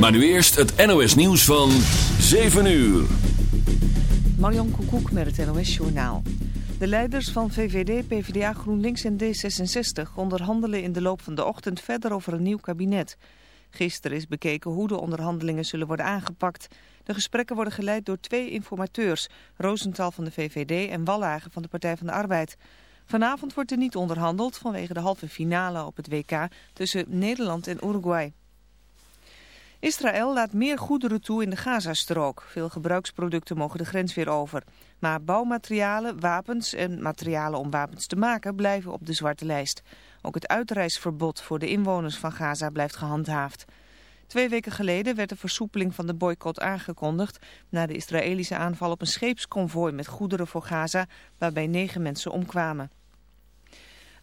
Maar nu eerst het NOS nieuws van 7 uur. Marion Koekoek met het NOS Journaal. De leiders van VVD, PvdA, GroenLinks en D66 onderhandelen in de loop van de ochtend verder over een nieuw kabinet. Gisteren is bekeken hoe de onderhandelingen zullen worden aangepakt. De gesprekken worden geleid door twee informateurs, Rosenthal van de VVD en Wallagen van de Partij van de Arbeid. Vanavond wordt er niet onderhandeld vanwege de halve finale op het WK tussen Nederland en Uruguay. Israël laat meer goederen toe in de Gazastrook. Veel gebruiksproducten mogen de grens weer over. Maar bouwmaterialen, wapens en materialen om wapens te maken blijven op de zwarte lijst. Ook het uitreisverbod voor de inwoners van Gaza blijft gehandhaafd. Twee weken geleden werd de versoepeling van de boycott aangekondigd... na de Israëlische aanval op een scheepsconvooi met goederen voor Gaza... waarbij negen mensen omkwamen.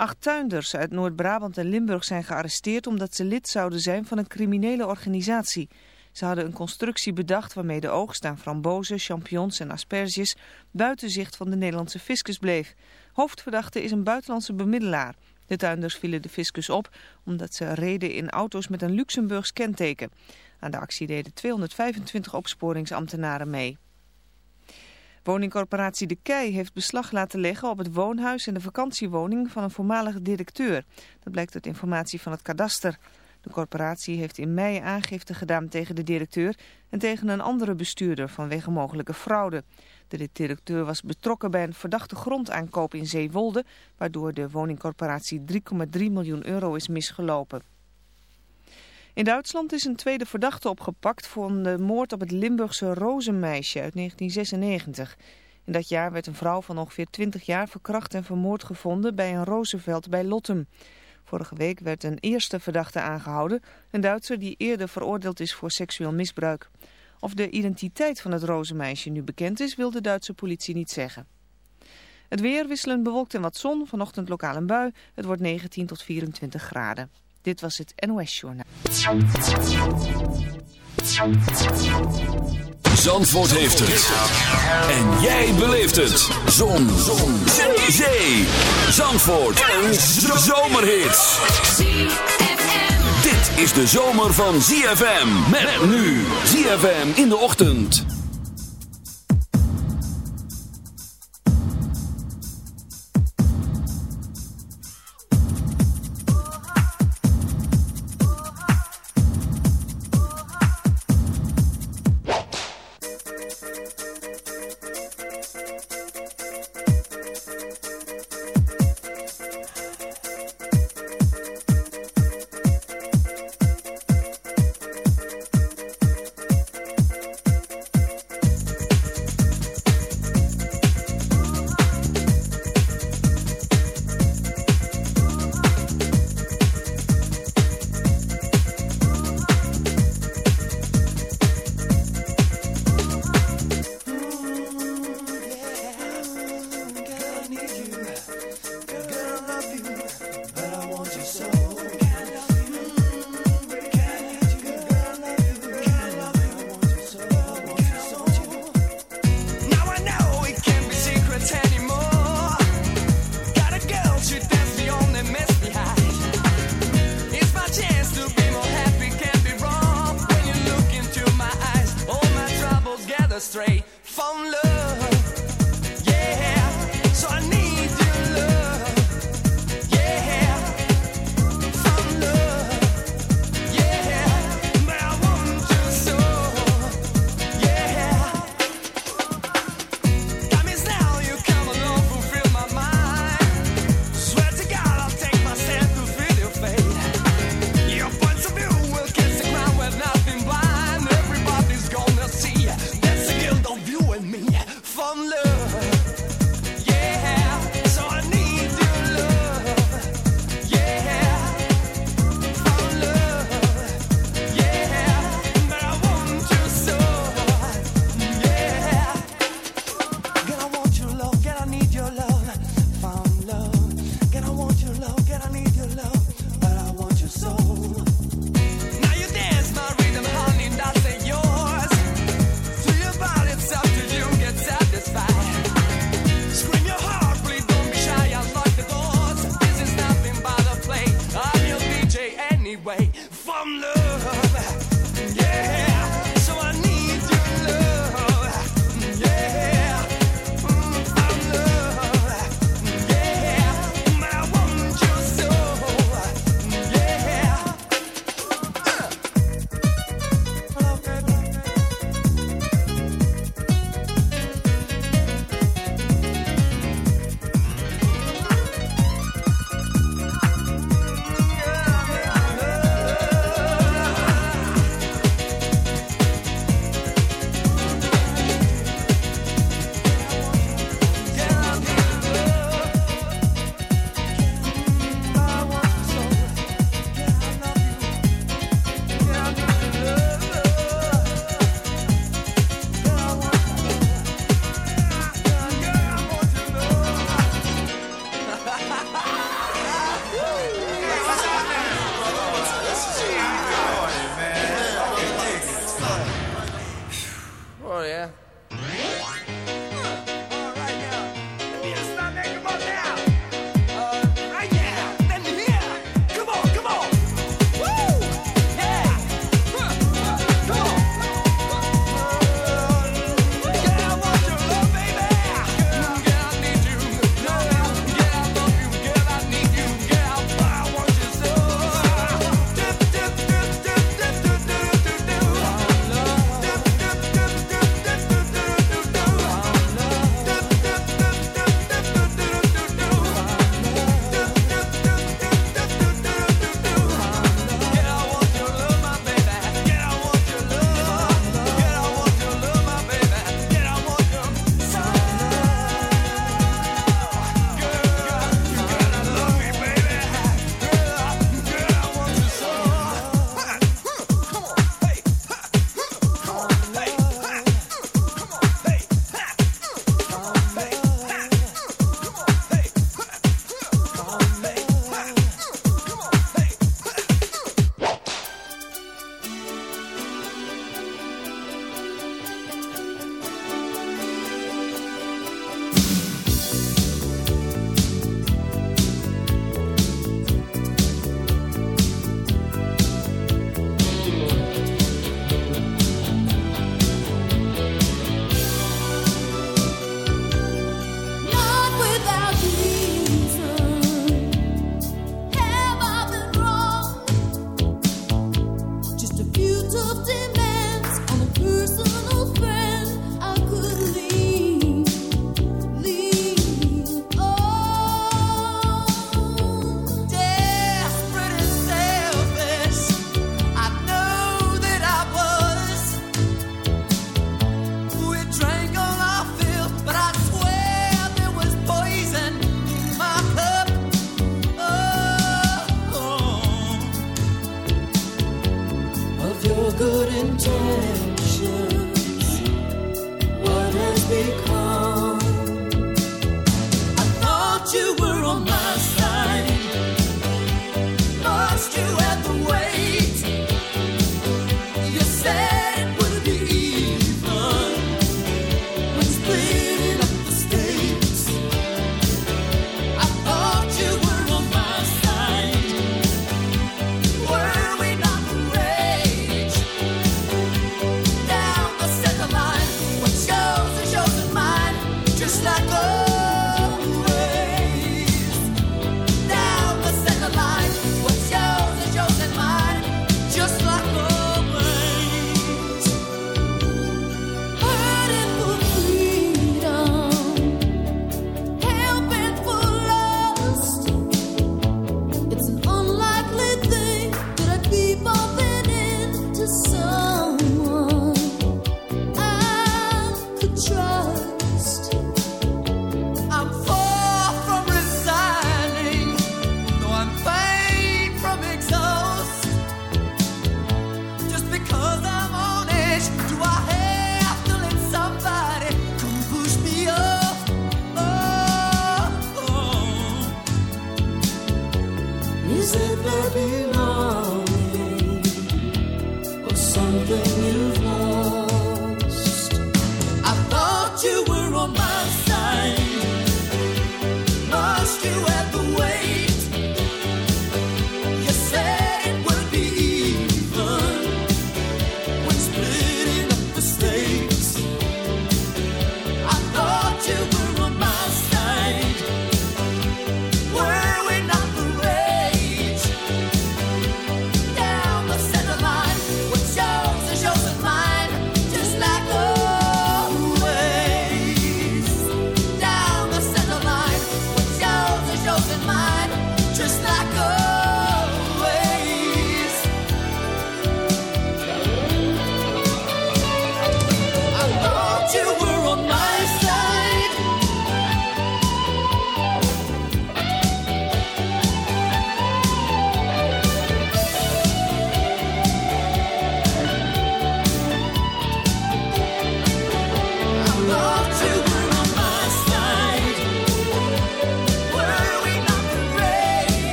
Acht tuinders uit Noord-Brabant en Limburg zijn gearresteerd omdat ze lid zouden zijn van een criminele organisatie. Ze hadden een constructie bedacht waarmee de oogst aan frambozen, champignons en asperges buiten zicht van de Nederlandse fiscus bleef. Hoofdverdachte is een buitenlandse bemiddelaar. De tuinders vielen de fiscus op omdat ze reden in auto's met een Luxemburgs kenteken. Aan de actie deden 225 opsporingsambtenaren mee. Woningcorporatie De Kei heeft beslag laten leggen op het woonhuis en de vakantiewoning van een voormalige directeur. Dat blijkt uit informatie van het kadaster. De corporatie heeft in mei aangifte gedaan tegen de directeur en tegen een andere bestuurder vanwege mogelijke fraude. De directeur was betrokken bij een verdachte grondaankoop in Zeewolde, waardoor de woningcorporatie 3,3 miljoen euro is misgelopen. In Duitsland is een tweede verdachte opgepakt voor de moord op het Limburgse Rozenmeisje uit 1996. In dat jaar werd een vrouw van ongeveer 20 jaar verkracht en vermoord gevonden bij een rozenveld bij Lottem. Vorige week werd een eerste verdachte aangehouden, een Duitser die eerder veroordeeld is voor seksueel misbruik. Of de identiteit van het rozenmeisje nu bekend is, wil de Duitse politie niet zeggen. Het weer wisselend bewolkt en wat zon, vanochtend lokaal een bui. Het wordt 19 tot 24 graden. Dit was het NOS Journaal. Zandvoort heeft het. En jij beleeft het. Zon. Zon. Zee. Zandvoort. Een zomerhit. Dit is de zomer van ZFM. Met nu. ZFM in de ochtend. straight.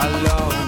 alone.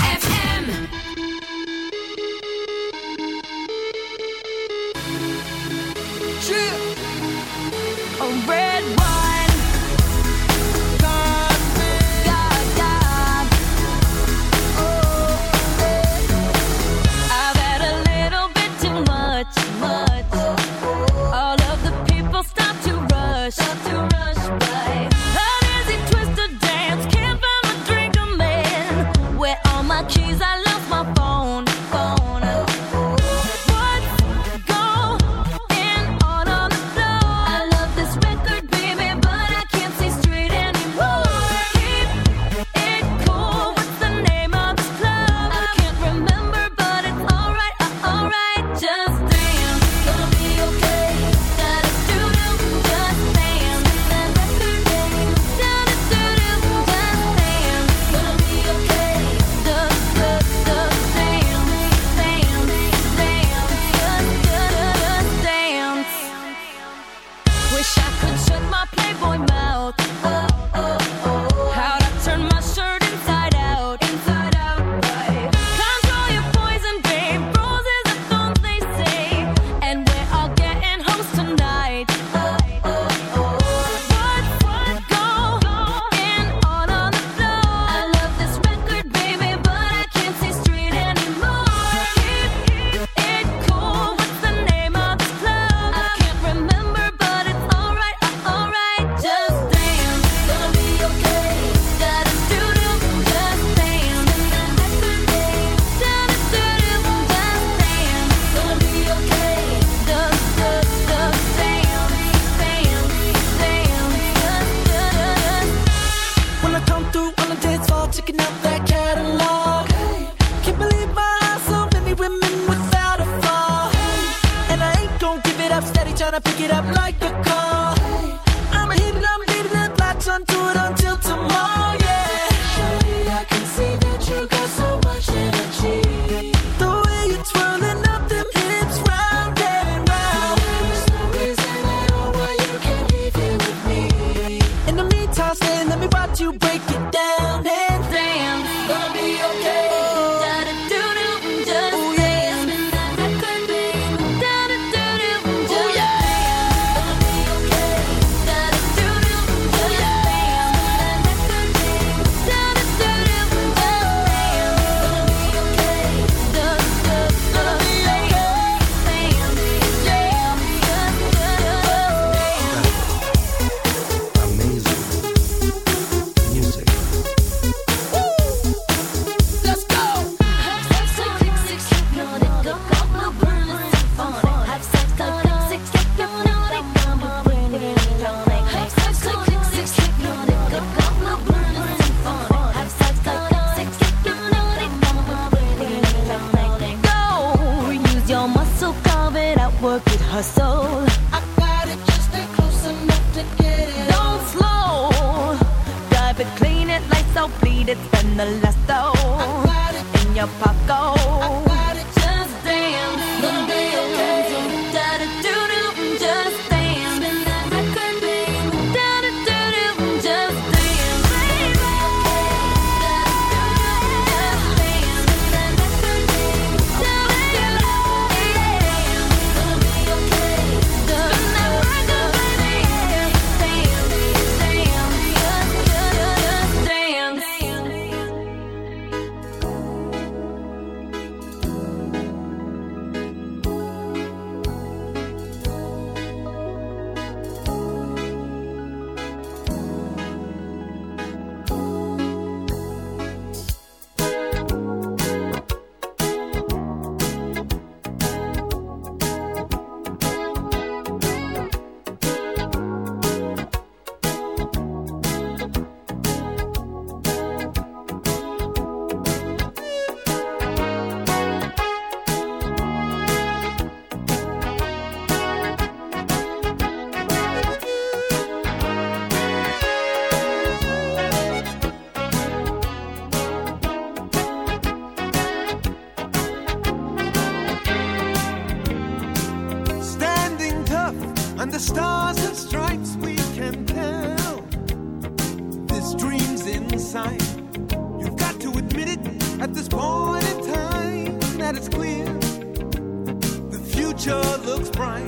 future looks bright.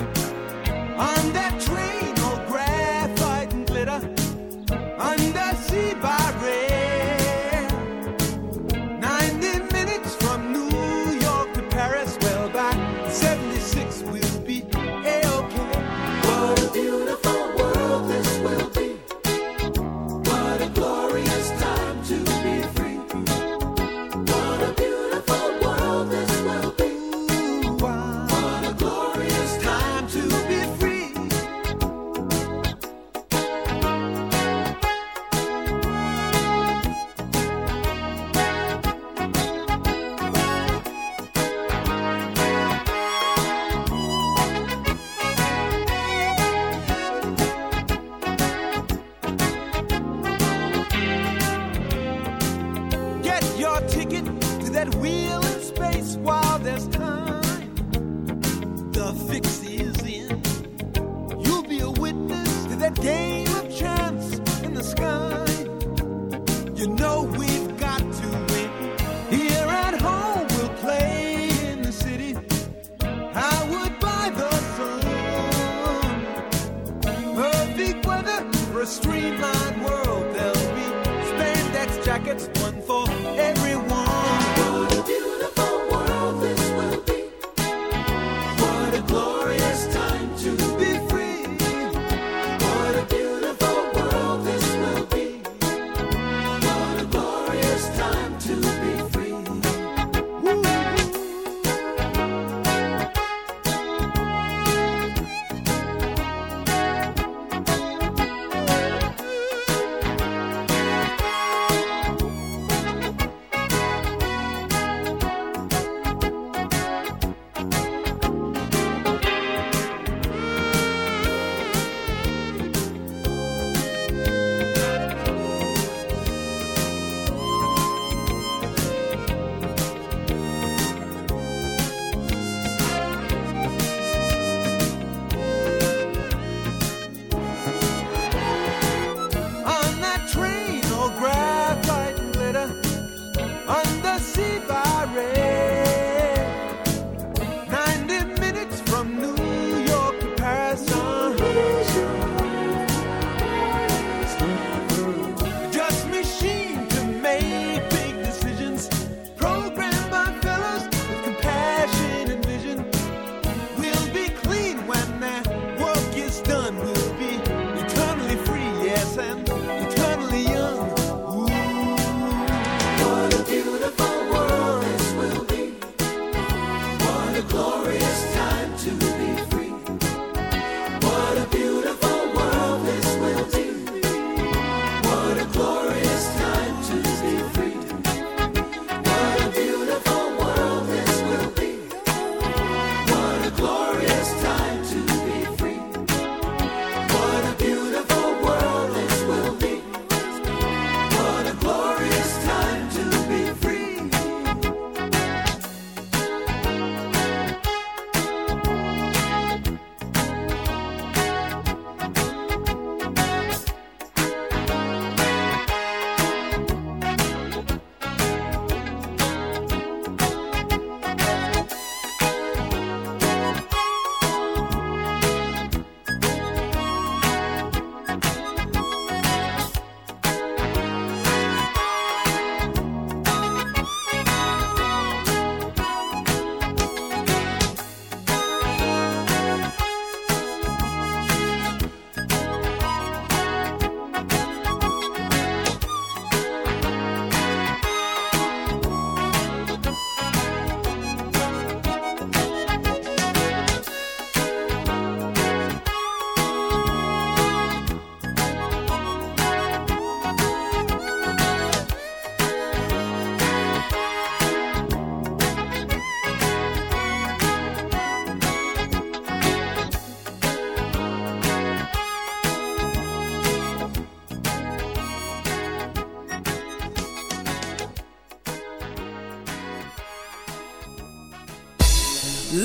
On that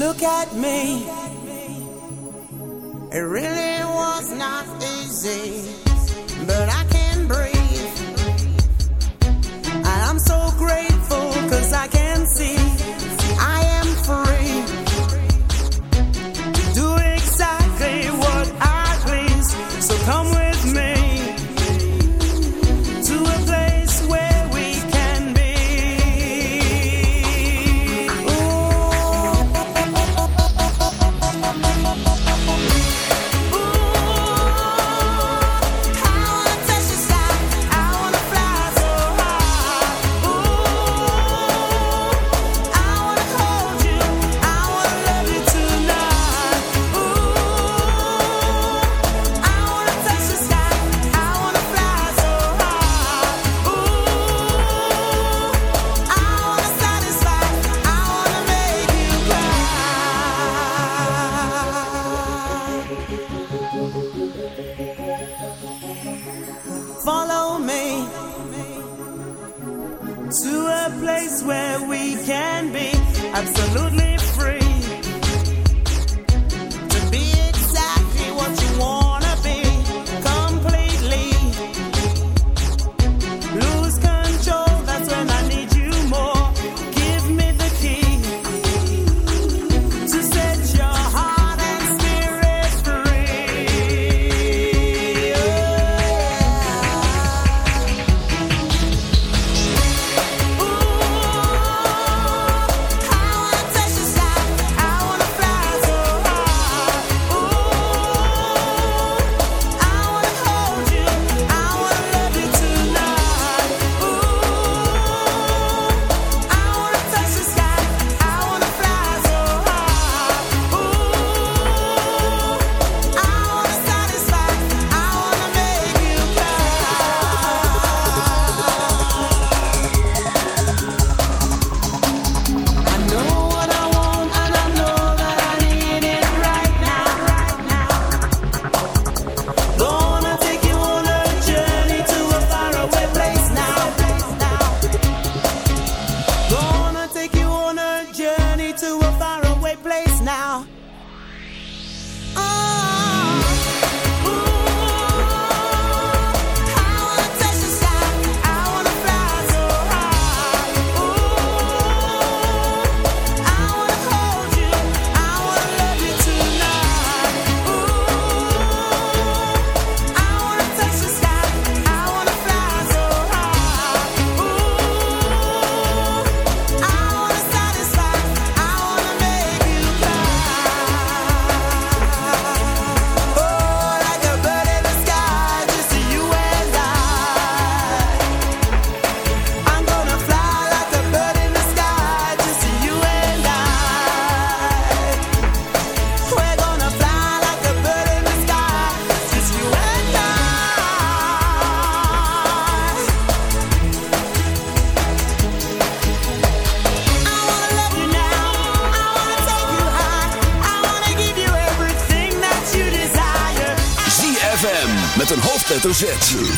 Look at me. 106.7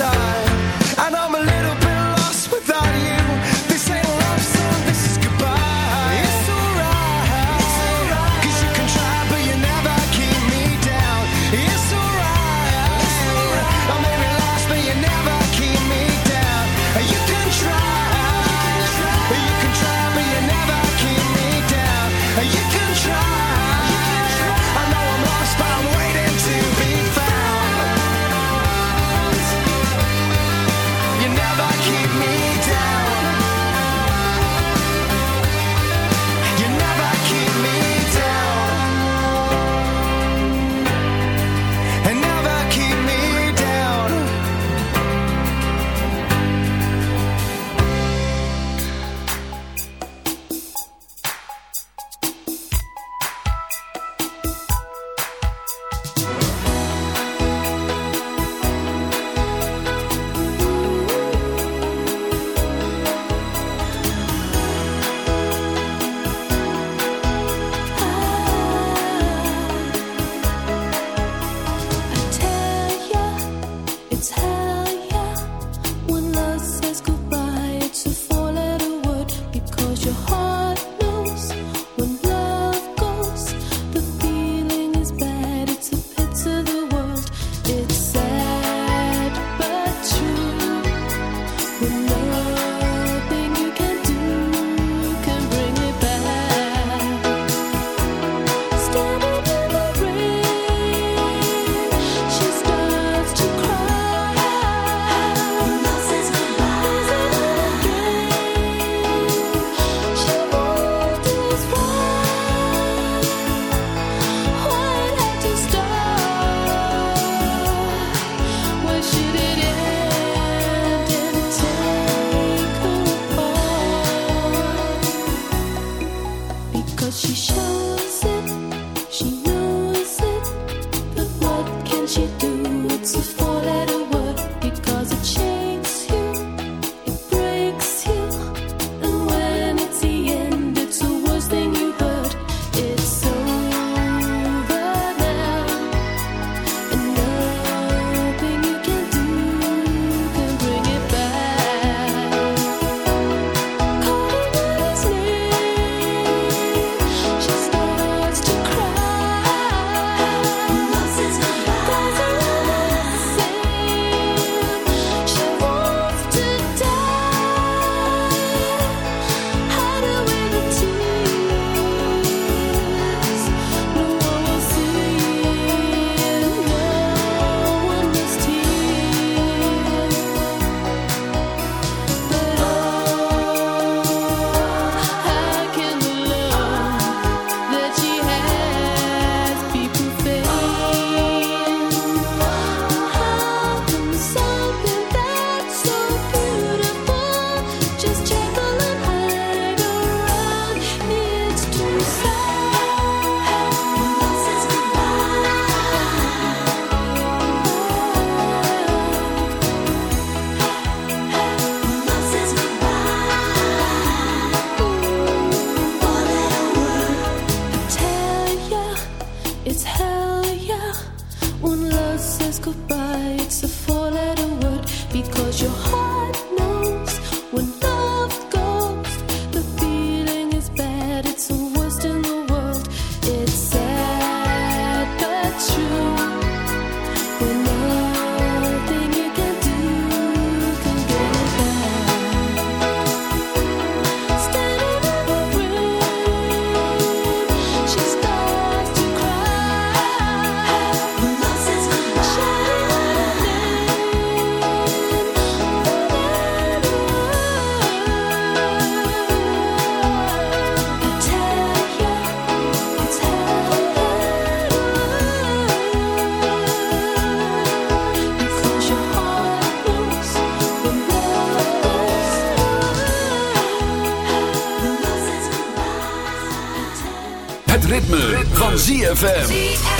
time. Ritme, van ZFM.